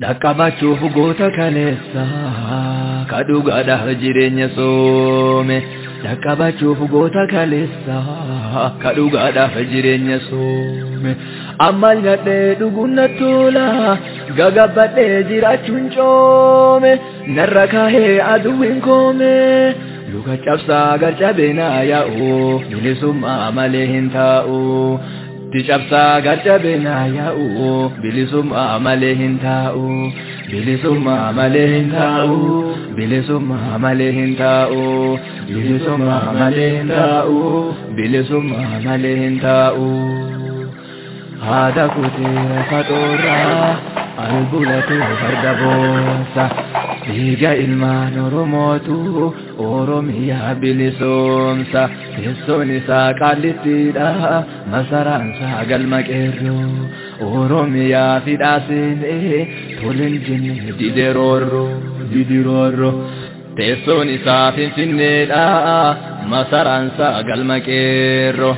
Dhaqqabachuuf goota kaleessa ka dhugaadhaaf jireenya soome. Dhaqqabachuuf goota kaleessa ka dhugaadhaaf jireenya soome. Ammal nyaadhee dhuguun na tola gagabbadhee jiraachuun coome. Narra kaahee aduwwiin koome. Luka cabsaa garcabee naa yaa'u bilisummaa malee hin taa'u. Ti cabsaa garcabee naa yaa'u bilisummaa malee hin taa'u. Bilisummaa malee hin taa'u. Bilisummaa malee hin taa'u. Bilisummaa malee hin taa'u. Bilisummaa malee hin taa'u. Haadha kutee faxoorraa albulatee farda boossa. Dhiiga ilmaan Oromootu Oromiyaa bilisoomsa. Teessoon isaa qaallittiidha. Masaraan isaa galma qeerroo. Oromiyaa fidhaa seenee toleen jenne dideroorroo didiroorroo. Teessoon isaa finfinneedha. Masaraan isaa galma qeerroo.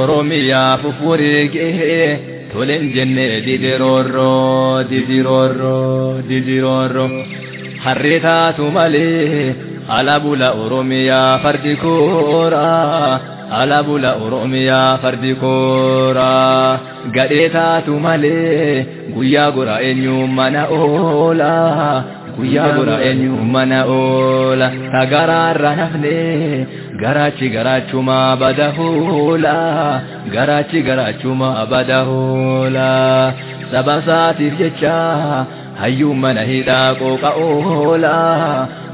Oromiyaa fufuriigee toleen jenne didiroorroo didiroorroo didiroorroo. Harree taatu malee ala bula oromiyaa fardi kooraa ala bula oromiyaa fardi kooraa gadhee taatu malee guyyaa gora eenyu mana oola guyyaa gora eenyu mana oola tagaraarra nafne garaachi garaachuma bada hoola garaachi garaachuma bada hoola saba isaatiif jecha hayyuun mana hidhaa qooqa oola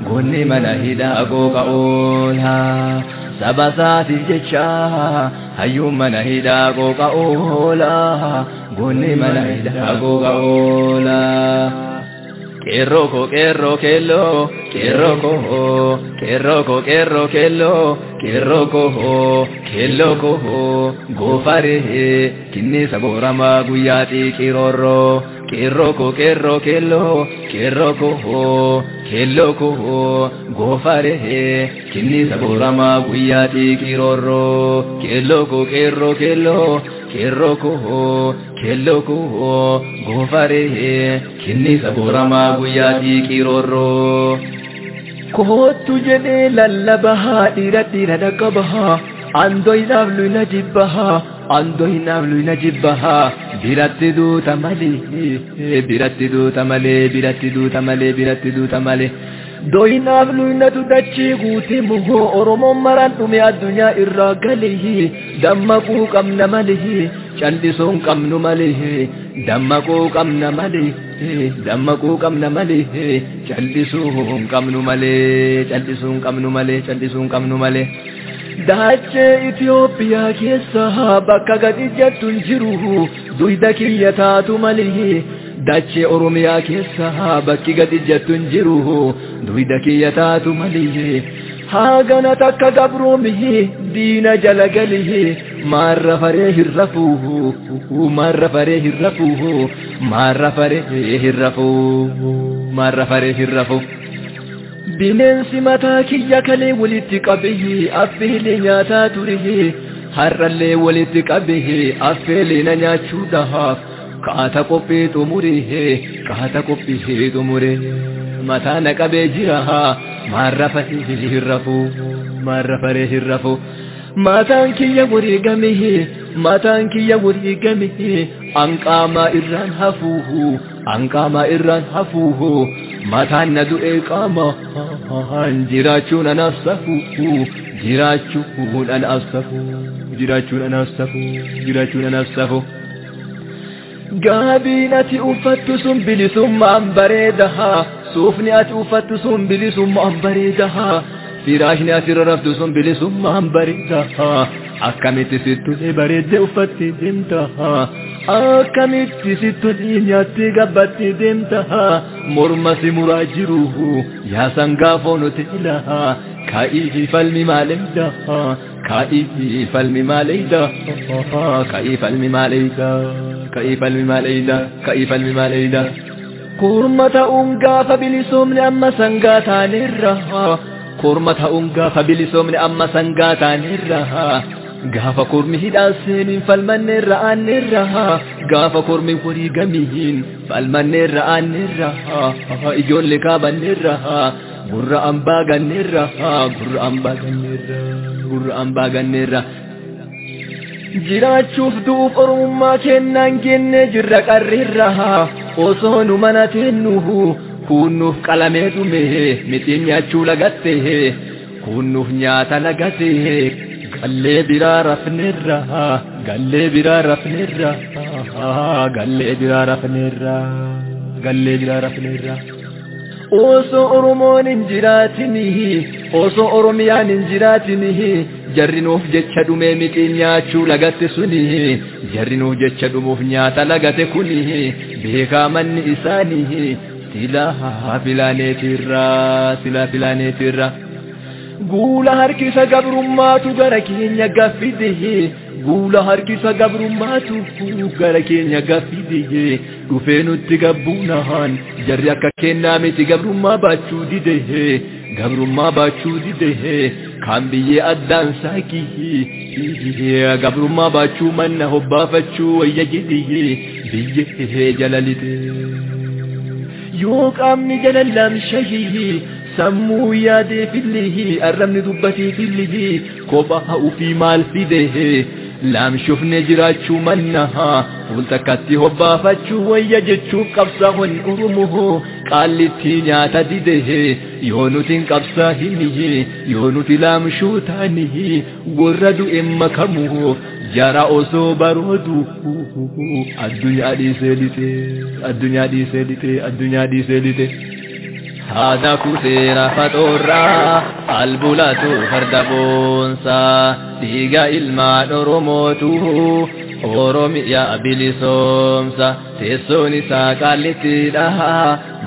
goonni mana hidhaa qooqa oola saba isaatiif jecha hayyuun mana hidhaa qooqa oola goonni mana hidhaa qooqa oola. Qeerroo koo qeerroo keelloo qeerroo koo qeerroo koo qeerroo keelloo qeerroo koo keelloo koo goofaree kinniisa booramaa guyyaa xiiqiroorroo. Qeerroo koo qeerroo keelloo qeerroo koo keelloo koo goofaree kinniisa booramaa guyyaa xiiqiroorroo. Keelloo koo qeerroo keelloo qeerroo koo keelloo koo goofaree kinniisa booramaa guyyaa xiiqiroorroo. Koottu jedhee lallabahaa dhiira dhiira dhaqqabahaa andoynaaf luyna jibbahaa andoynaaf luyna ಅಂದುಹಿನ ಜಿಬ್ಬಹ ಬಿರತ್ತಿದು ತಮಲಿ ಬಿರತ್ತಿದು ತಮಲೆ ಬಿರತ್ತಿದು ತಮಲೆ ಬಿರತ್ತಿದು ತಮಲೆ doyinaaf luyinatu dachii guute muhoo oromoon maraan dhume addunyaa irraa galihi dammaquu qabna malihi callisoon qabnu malihi dammaquu qabna malihi dammaquu qabna malihi callisuun qabnu malee callisuun qabnu malee callisuun qabnu malee Dachee Itoophiyaa keessa bakka gadi jettu hin jiru duyda kiyya taatu malee. Dachee Oromiyaa keessa bakki gadi jettu hin jiru duyda kiyya taatu malee. Haagana takka gabroomii diina jala galee maarra faree hin rafuu maarra faree hin rafuu maarra faree hin rafuu maarra faree hin rafuu. Bineensi mataa kiyya kalee walitti qabee affeelee nyaataa ture har'allee walitti qabee affeelee na nyaachuudhaaf kaata qophii xumuree kaata qophii xumuree mataa na qabee jira maarra faree hin rafuu maarra faree hin rafuu. Mataan kiyya wareegamee mataan kiyya wareegamee anqaamaa irraan hafuuhu anqaamaa irraan hafuuhu mataan na du'ee qaama jiraachuun anaaf safuuhu jiraachuun anaaf safuuhu jiraachuun anaaf safuuhu jiraachuun anaaf safuuhu. Gaabiin ati uffattu sun bilisummaan bareedaha suufni ati uffattu sun bilisummaan bareedaha. Firaashni asirra raftu sun bilisummaan bareedaha. Akkamitti sittulee bareeddee uffattee deemtaha. akkamitti sitti nyaatti gabbatti deemtaa mormasi muraa jiru yaa sangaa foonuti ilaha kaa'ii falmi maaleyda kaa'ii falmi maaleyda kaa'ii falmi maaleyda kaa'ii falmi maaleyda kaa'ii falmi maaleyda. Kurma ta'uun gaafa bilisoomni amma sangaa taanerra kurma ta'uun gaafa bilisoomni amma sangaa taanerra. Gaafa kormi hidhaan seeniin falmanneerra aanneerra gaafa kormi horii gamiin falmanneerra aanneerra ijoollee kaabanneerra gurra ambaa ganneerra gurra ambaa ganneerra gurra ambaa ganneerra. jiraachuuf du'uuf oromummaa kennaan genne jirra qarreerra osoo nu mana teennuhu kunnuuf qalamee dhume mixiin nyaachuu lagatte kunnuuf nyaata lagate gallee biraa rafneerra gallee biraa rafneerra gallee biraa rafneerra gallee biraa rafneerra. osoo oromoon hin jiraatinihi osoo oromiyaan hin jiraatinihi jarrinuuf jecha dhumee mixiin nyaachuu lagatte sunihi jarrinuuf jecha dhumuuf nyaata lagate kunihi beekaa manni isaanihi silaa filaaneetirra silaa filaaneetirra. Guula harkisa gabrummaatu gara keenya gaffidehe guula harkisa gabrummaatu gara keenya gaffidehe dhufee nutti gabbuunahan jarri akka kennaa miti gabrummaa baachuu didehe gabrummaa baachuu didehe kan biyyee addaan saakihe gabrummaa baachuu manna hobbaafachuu wayya jedhihe biyyee jalalite yoo qaamni jalallamshahihi sammuu yaadee fillihi arrabni dubbatee fillihi kophaa ufii maal fidehe laamshufne jiraachuu mannaha fuultakkatti hobbaafachuu wayya jechuuf qabsaa'on urumuhu qaallitti nyaata didehe yoo nuti qabsaa hinihi yoo nuti laamshuu taanihi warra du'e makamuhu jara osoo baroodu addunyaa dhiisee lite addunyaa dhiisee lite addunyaa dhiisee lite. Haadha kuteera faxoorraa albulatu farda boonsaa. Dhiiga ilmaan oromootu oromiyaa bilisoomsa. Teessoon isaa qaallittiidha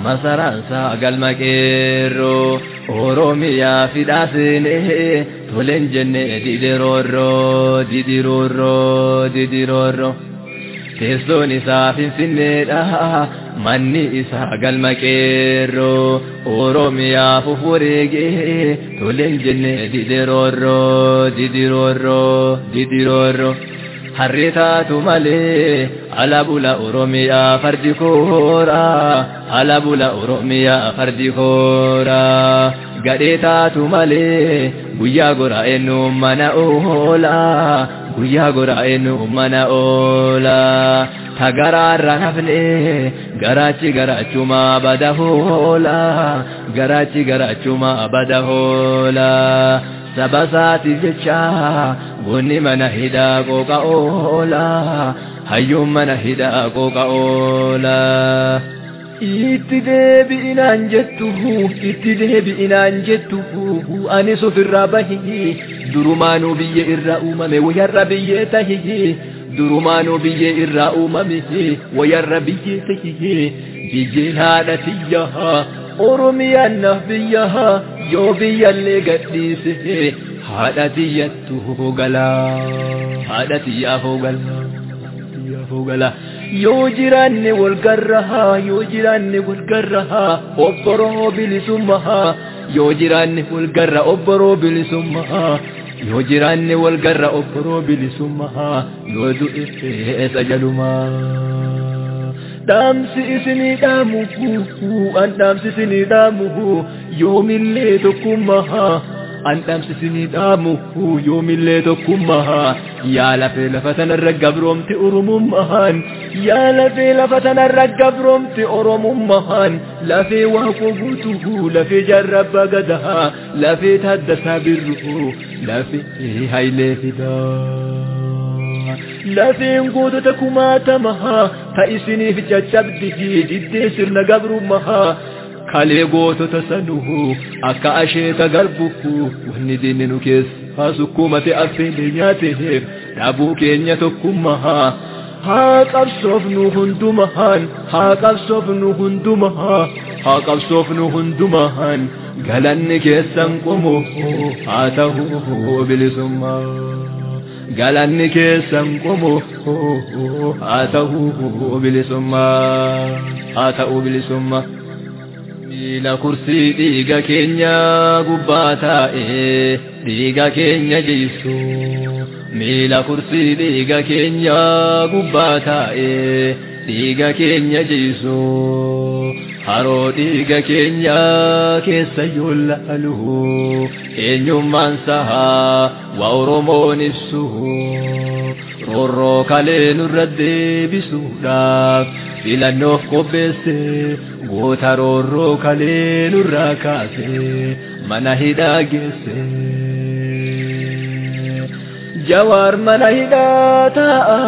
masaraansaa galma qeerroo. Oromiyaa fidhaa seenee toleen jenne didiroorroo didiroorroo didiroorroo teessoon isaa finfinneedha manni isaa galma qeerroo oromiyaa fufureegee toleen jenne didiroorroo didiroorroo didiroorroo harri taatu malee ala bula oromiyaa fardi kooraa ala oromiyaa fardi kooraa gadhee taatu malee guyyaa goraa eenyu mana oolaa guyyaa goraa eenyu mana oolaa tagaraarra nafne garaachi garaachuma bada hoolaa garaachi garaachuma bada hoolaa saba saatiif jecha goonni mana hidhaa qooqa oolaa hayyuun mana hidhaa qooqa oolaa. Itti deebi'inaan jettu itti deebi'inaan jettu anis ofirraa bahi durumaanuu biyya irraa uumame wayarra biyyee tahi durumaanuu biyyee irraa uumame wayarra biyyee tahi biyyee haadha tiyyaa oromiyaan naaf biyyaa yoo biyyallee gadhiise haadha tiyyattu galaa haadha tiyyaaf galaa tiyyaaf galaa. yoo jiraanne wal garrahaa yoo jiraanne wal garrahaa obboroo bilisummaa yoo jiraanne wal garra obboroo bilisummaa يوجراني والقرى أفرو بلسمها يودو إفتيس أجلما دامسي إسني دامه أن دامسي سني دامه يوم اللي تكمها أن دامسي إسني دامه يوم اللي تكمها يا لفي لفتنا الرقب رمت أرممهان. يا لفي لفتنا الرقب رمت أرممهان. لفي وقفته لفي جرب قدها. لفي تهدسها بالرقوف lafee hayilee fidaa. lafeen gootota kumaatamahaa ta isiniif caccabdi diddee sirna gabrummahaa kalee gootota sanuhu akka asheeta garbuhu wanni diinni nu keessa sukkuumate affeelee nyaateef dhabuu keenya tokkummahaa haa qabsoofnu hundumahaan haa qabsoofnu hundumahaa haa qabsoofnu hundumahaan galanni keessan qomoo haa ta'u bilisummaa. galanni keessan qomoo haa ta'u bilisummaa haa ta'u bilisummaa. miila kursii dhiiga keenya gubbaa taa'ee dhiiga keenya jeysu miila kursii dhiiga keenya gubbaa taa'ee dhiiga keenya jeysu haroo dhiiga keenya keessa yoolaalu eenyummaan sahaa waa oromoon ibsu roorroo kalee nurra deebisuudhaaf filannoof qopheesse goota roorroo kalee nurraa kaase mana hidhaa geesse. Jawaar mana hidhaa taa'a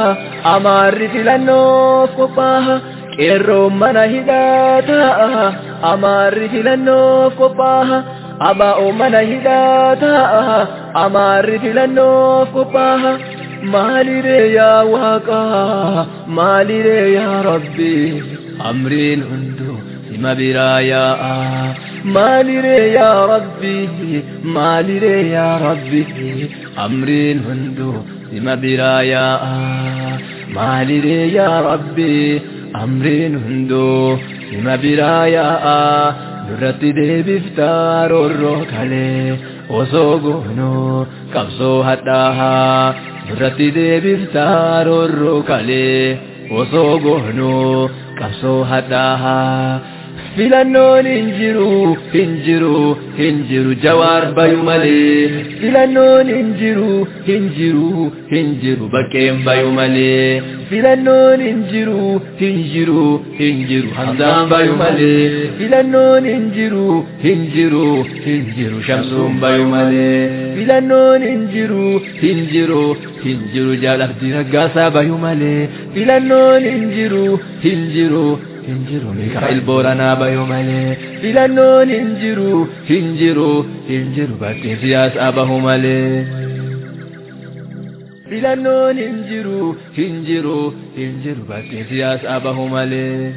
amaarri filannoof qophaa'a qeerroon mana hidhaa taa'a amaarri filannoof qophaa'a abaa'oo mana hidhaa taa'a amaarri filannoof qophaa'a. maaliree yaa waaqaa maaliree yaa rabbi amriin hundu sima biraa yaa'a maaliree yaa rabbi maaliree yaa rabbi amriin hundu sima biraa yaa'a maaliree yaa rabbi amriin hundu sima biraa yaa'a nurratti deebiftaa roorroo kalee osoo goonoo qabsoo hadhaahaa nurratti deebiftaa roorroo kalee osoo goonoo qabsoo hadhaahaa filannoon hin jiru hin jiru hin jiru jawaar bayu malee filannoon hin jiru hin jiru hin jiru bakkeen bayu malee filannoon hin jiru hin jiru hin jiru hamzaan bayu malee filannoon hin jiru hin jiru hin jiru shamsuun bayu malee filannoon hin jiru hin jiru hin jiru jaalabdi raggaasaa bayu malee filannoon hin jiru hin jiru hin jiru Mikaa'el Booranaa bayu malee filannoon hin jiru hin jiru hin jiru bakkeen siyaasaa bahu malee. filannoon hin jiru hin jiru hin jiru bakkeen siyaasaa bahu malee.